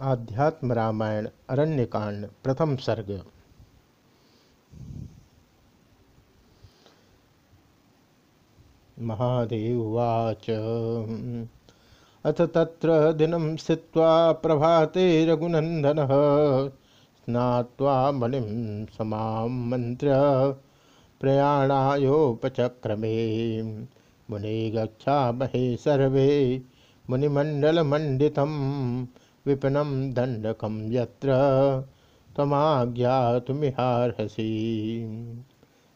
आध्यात्म रामायण अरण्यकांड, प्रथम सर्ग। महादेवाच अथ तत्र दिनं स्थित्वा प्रभाते रघुनन्दनः। स्नात्वा मणिं समामन्त्र्य प्रयाणायोपचक्रमे मुने गच्छामहे सर्वे। मुनिमण्डलमण्डितं विपिनं दण्डकं यत्र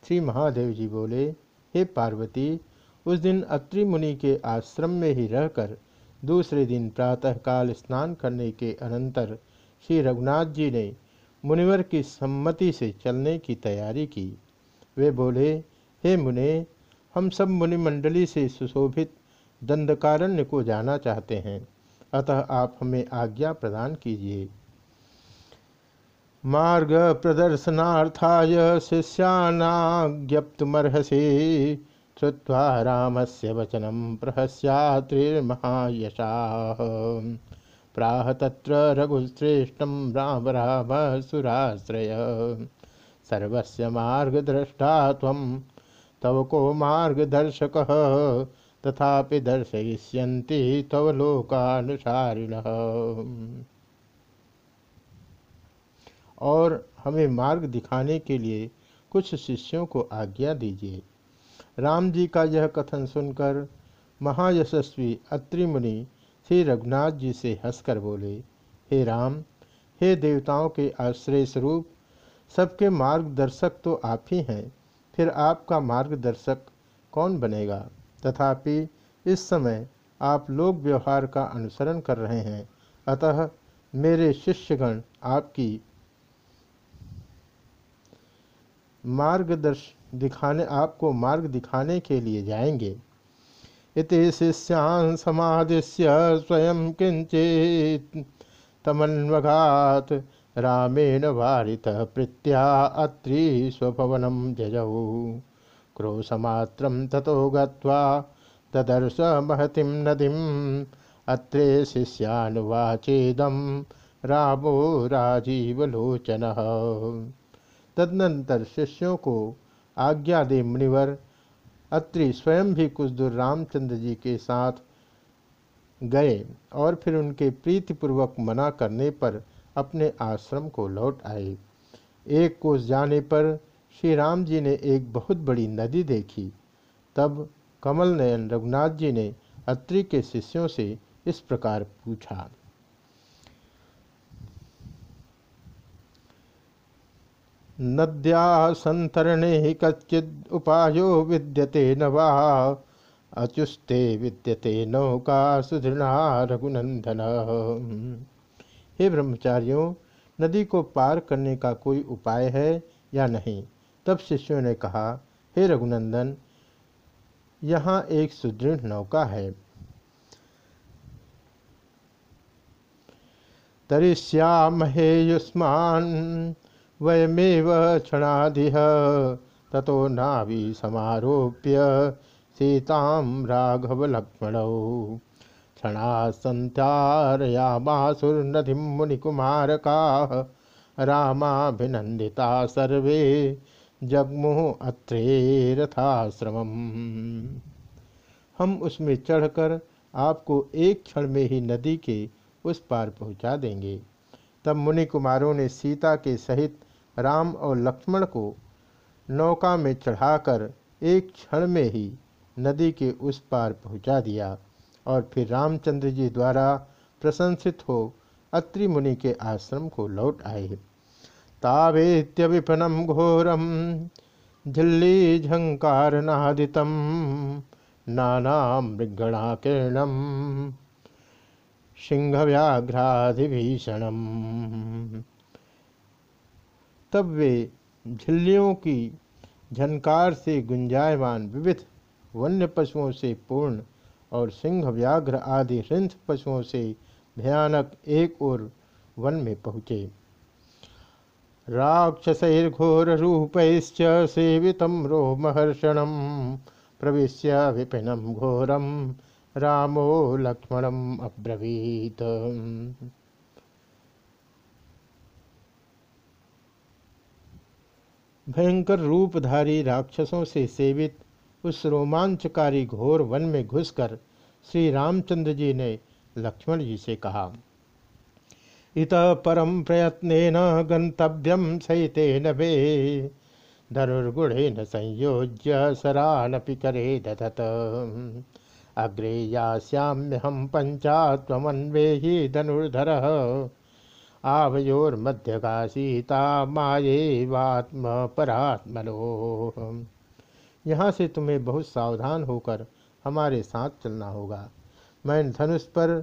श्री महादेव जी बोले, हे पार्वती, उस दिन अत्रि मुनि के आश्रम में ही रहकर, दूसरे दिन प्रातःकाल स्नान करने के अनंतर श्री रघुनाथ जी ने मुनिवर की सम्मति से चलने की तैयारी की। वे बोले, हे मुने, हम सब मुनिमंडली से सुशोभित दंडकारण्य को जाना चाहते हैं। अतः आप हमें आज्ञा प्रदान कीजिए। मार्ग प्रदर्शनार्थाय शिष्यानाज्ञप्तुमर्हसि श्रुवा से वचनम प्रहस्यात्रिर्महायशाः प्राह त्र रघुश्रेष्ठं राम राम सुराश्रय सर्वस्य मार्गद्रष्टा तव को मार्गदर्शकः। तथापि दर्शयिष्यन्ति तव लोकानुसारिणः। और हमें मार्ग दिखाने के लिए कुछ शिष्यों को आज्ञा दीजिए। राम जी का यह कथन सुनकर महायशस्वी अत्रि मुनि श्री रघुनाथ जी से हंसकर बोले, हे राम, हे देवताओं के आश्रय स्वरूप, सबके मार्गदर्शक तो आप ही हैं, फिर आपका मार्गदर्शक कौन बनेगा? तथापि इस समय आप लोक व्यवहार का अनुसरण कर रहे हैं। अतः मेरे शिष्यगण, आपकी मार्गदर्श दिखाने, आपको मार्ग दिखाने के लिए जाएँगे। इति शिष्यान समादिश्य स्वयं किंचित तमन्वघात रामेण वारित प्रत्या अत्रि स्वभवनम जजौ क्रोशमात्रं ततो गत्वा तदर्श महतिं नदीम् अत्रे शिष्यानुवाचेदं रामो राजीवलोचनः। तदनंतर शिष्यों को आज्ञा दे मुनिवर, अत्रि स्वयं भी कुछ दूर रामचंद्र जी के साथ गए और फिर उनके प्रीतिपूर्वक मना करने पर अपने आश्रम को लौट आए। एक कोस जाने पर श्री राम जी ने एक बहुत बड़ी नदी देखी। तब कमल नयन रघुनाथ जी ने अत्रि के शिष्यों से इस प्रकार पूछा। नद्या संतरणे कच्चिद उपायो विद्यते न वा, अचुस्ते विद्यते नौका सुदृढ़ा रघुनंदन। हे ब्रह्मचारियों, नदी को पार करने का कोई उपाय है या नहीं? तब शिष्यों ने कहा, हे रघुनंदन, यहाँ एक सुदृढ़ नौका है। तरिश्यामहे युष्मान, वयमेव क्षणादिह। ततो नावी समारोप्य सीतां राघवलक्ष्मणौ। क्षणासन्त्यारयामासुर्नधिं मुनिकुमारकाः। रामाभिनन्दिता सर्वे जगमुह अत्रेरथाश्रमम् हम उसमें चढ़कर आपको एक क्षण में ही नदी के उस पार पहुँचा देंगे। तब मुनि कुमारों ने सीता के सहित राम और लक्ष्मण को नौका में चढ़ाकर एक क्षण में ही नदी के उस पार पहुँचा दिया और फिर रामचंद्र जी द्वारा प्रशंसित हो अत्रि मुनि के आश्रम को लौट आए। तावेत्य विपनम घोरम झिल्ली झंकार नादितम नाना मृगणाकीर्णम सिंह व्याघ्राधिभीषणम तब वे झिल्लियों की झनकार से गुंजायमान विविध वन्य पशुओं से पूर्ण और सिंह व्याघ्र आदि हृंथ पशुओं से भयानक एक और वन में पहुँचे। राक्षसैर्घोररूपैश्च सेवितं रोमहर्षणं, प्रविश्य विपिनं घोरं, रामो लक्ष्मणम् अब्रवीत्। भयंकर रूपधारी राक्षसों से सेवित उस रोमांचकारी घोर वन में घुसकर श्री रामचंद्र जी ने लक्ष्मण जी से कहा इत परम प्रयत्न गंतव्यम सहितेन वे। धनुर्गुणेन संयोज्य सरानपि करे दधत अग्रे यास्याम्यहम पंचात्मन्वेहि धनुर्धर। आवयोर्मध्यगा सीता माएवात्म परात्मनो यहाँ से तुम्हें बहुत सावधान होकर हमारे साथ चलना होगा। मैं धनुष पर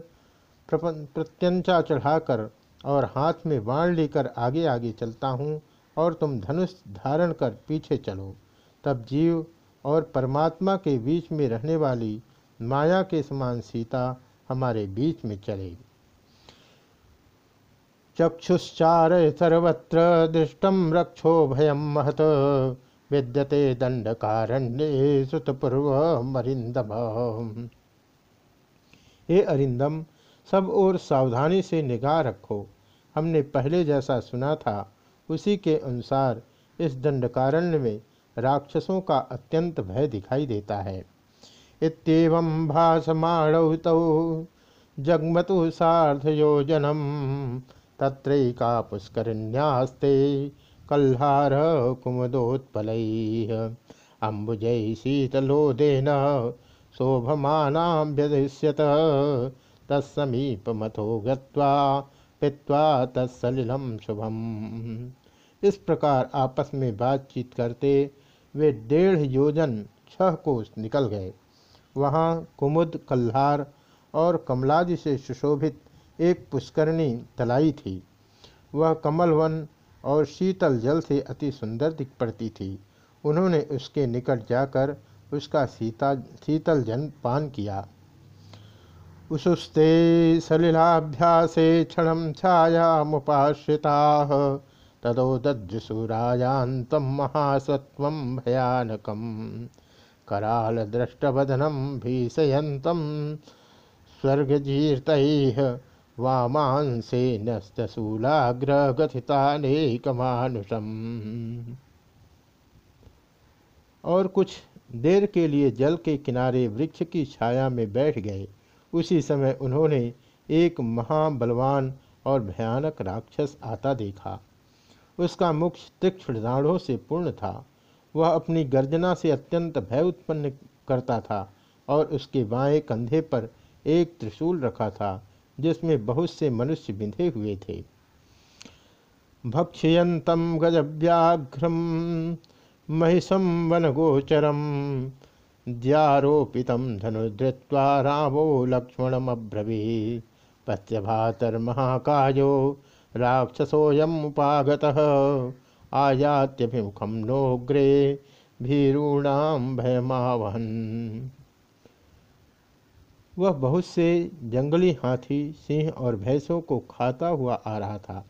प्रत्यंचा चढ़ाकर और हाथ में बाण लेकर आगे आगे चलता हूँ और तुम धनुष धारण कर पीछे चलो। तब जीव और परमात्मा के बीच में रहने वाली माया के समान सीता हमारे बीच में चले। चक्षुश्चार सर्वत्र दृष्टम रक्षो भयम महत। विद्यते दंडकारण्ये सुतपूर्व अरिंदम हे अरिंदम सब और सावधानी से निगाह रखो। हमने पहले जैसा सुना था, उसी के अनुसार इस दंडकारण्य में राक्षसों का अत्यंत भय दिखाई देता है। इतम भाषमाणौ जगमतु सार्धयोजनम, तत्रैका पुष्करिण्यास्ते कल्हार कुमुदोत्पल, अम्बुजै शीतलोदेन शोभमानाभ्यदृश्यत तत्समीपमथो गत्वा पित्वा तत्सलिलम शुभम। इस प्रकार आपस में बातचीत करते वे डेढ़ योजन छह कोस निकल गए। वहाँ कुमुद, कल्हार और कमलादि से सुशोभित एक पुष्करणी तलाई थी। वह कमलवन और शीतल जल से अति सुंदर दिख पड़ती थी। उन्होंने उसके निकट जाकर उसका सीता शीतल जन पान किया। उशुस्ते सलिलाभ्यासे क्षण छायामुपाश्रिता। तदो दज्जुसूरायान्तं महासत्व भयानकं करालदृष्टवदनं भीषयन्तं स्वर्गजीर्तैः वामांसेनस्तशूलाग्रगथितानेकमानुषम् और कुछ देर के लिए जल के किनारे वृक्ष की छाया में बैठ गए। उसी समय उन्होंने एक महाबलवान और भयानक राक्षस आता देखा। उसका मुख तीक्ष्ण दाढ़ों से पूर्ण था। वह अपनी गर्जना से अत्यंत भय उत्पन्न करता था और उसके बाएँ कंधे पर एक त्रिशूल रखा था, जिसमें बहुत से मनुष्य बिंधे हुए थे। भक्षयंतम गजव्याघ्रम महिषम वनगोचरम। द्यारोपित धनुधृत्वा रामो लक्ष्मणमब्रवी पत्यभातर्महाकायो राक्षसोऽयमुपागतः आयात्यभिमुखं नोग्रे भीरूणाम भयमावहन। वह बहुत से जंगली हाथी, सिंह और भैंसों को खाता हुआ आ रहा था।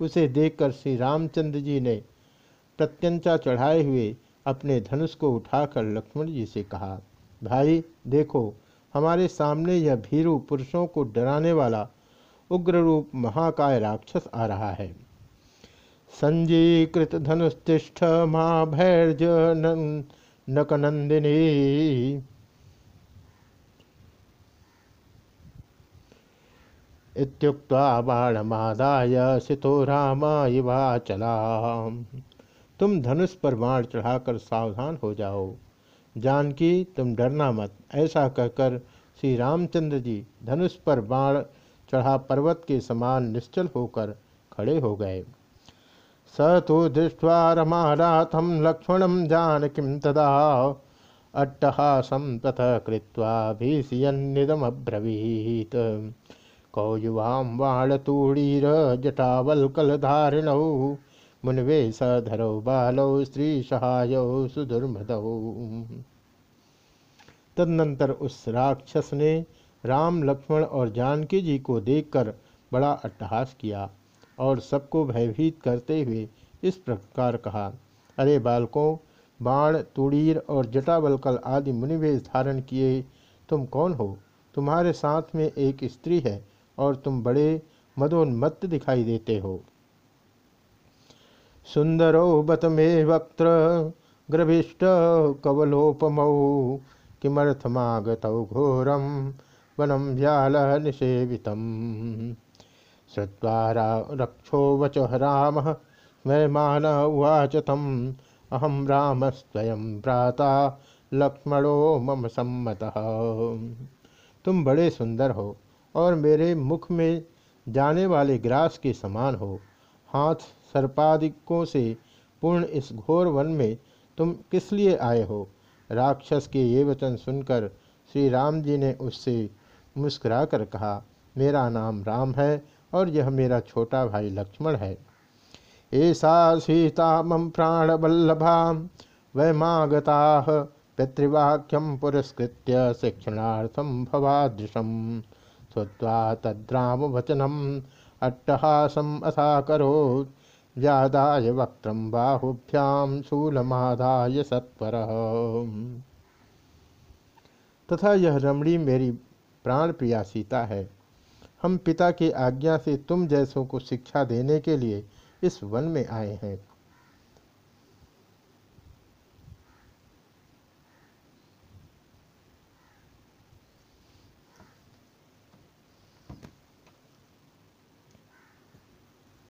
उसे देखकर श्री रामचंद्र जी ने प्रत्यंचा चढ़ाए हुए अपने धनुष को उठाकर लक्ष्मण जी से कहा, भाई, देखो, हमारे सामने यह भीरु पुरुषों को डराने वाला उग्र रूप महाकाय राक्षस आ रहा है। संजीकृत धनुष्ठिष्ठ माँ भैर्ज नकनंदिनी। इत्युक्त्वा बाणमादाय सितो राम इवाचला तुम धनुष पर बाण चढ़ाकर सावधान हो जाओ। जानकी, तुम डरना मत। ऐसा कहकर श्री रामचंद्र जी धनुष पर बाण चढ़ा पर्वत के समान निश्चल होकर खड़े हो गए। स तो दृष्टवा रमानाथम लक्ष्मणम जानकीम तदा अट्टहासम तथ कृत्वा भीषयन्निदमब्रवीत कौयुवां बाणतूणीर जटावल्कलधारिणौ मुनवे सधरौ बालौ स्त्री सहायौ सुदुर्मदौ। तदनंतर उस राक्षस ने राम, लक्ष्मण और जानकी जी को देखकर बड़ा अट्टहास किया और सबको भयभीत करते हुए इस प्रकार कहा, अरे बालकों, बाण, तुड़ीर और जटावलकल आदि मुनिवेश धारण किए तुम कौन हो? तुम्हारे साथ में एक स्त्री है और तुम बड़े मदोन्मत्त दिखाई देते हो। सुंदरो बत मे वक्त्र ग्रभिष्ट कवलोपमौ किमर्थमागतौ घोरम वनम व्याल निषेवित श्रुवा रक्षो वच राम स्मयमान उवाच तम। अहम राम स्वयं भ्राता, लक्ष्मणो मम सम्मत। तुम बड़े सुंदर हो और मेरे मुख में जाने वाले ग्रास के समान हो। हाथ सर्पादिकों से पूर्ण इस घोर वन में तुम किस लिए आए हो? राक्षस के ये वचन सुनकर श्री राम जी ने उससे मुस्कुराकर कहा, मेरा नाम राम है और यह मेरा छोटा भाई लक्ष्मण है। ऐसा सीता मम प्राणवल्लभा वैमागता पितृवाक्यम पुरस्कृत शिक्षणार्थम भवादृशम श्रुवा तद्राम वचनम अट्टहासम अथा व्यादा वक्त बाहुभ्याम शूलमादाय सत्वर। तथा यह रमणी, मेरी प्राण प्रिया सीता है, हम पिता की आज्ञा से तुम जैसों को शिक्षा देने के लिए इस वन में आए हैं।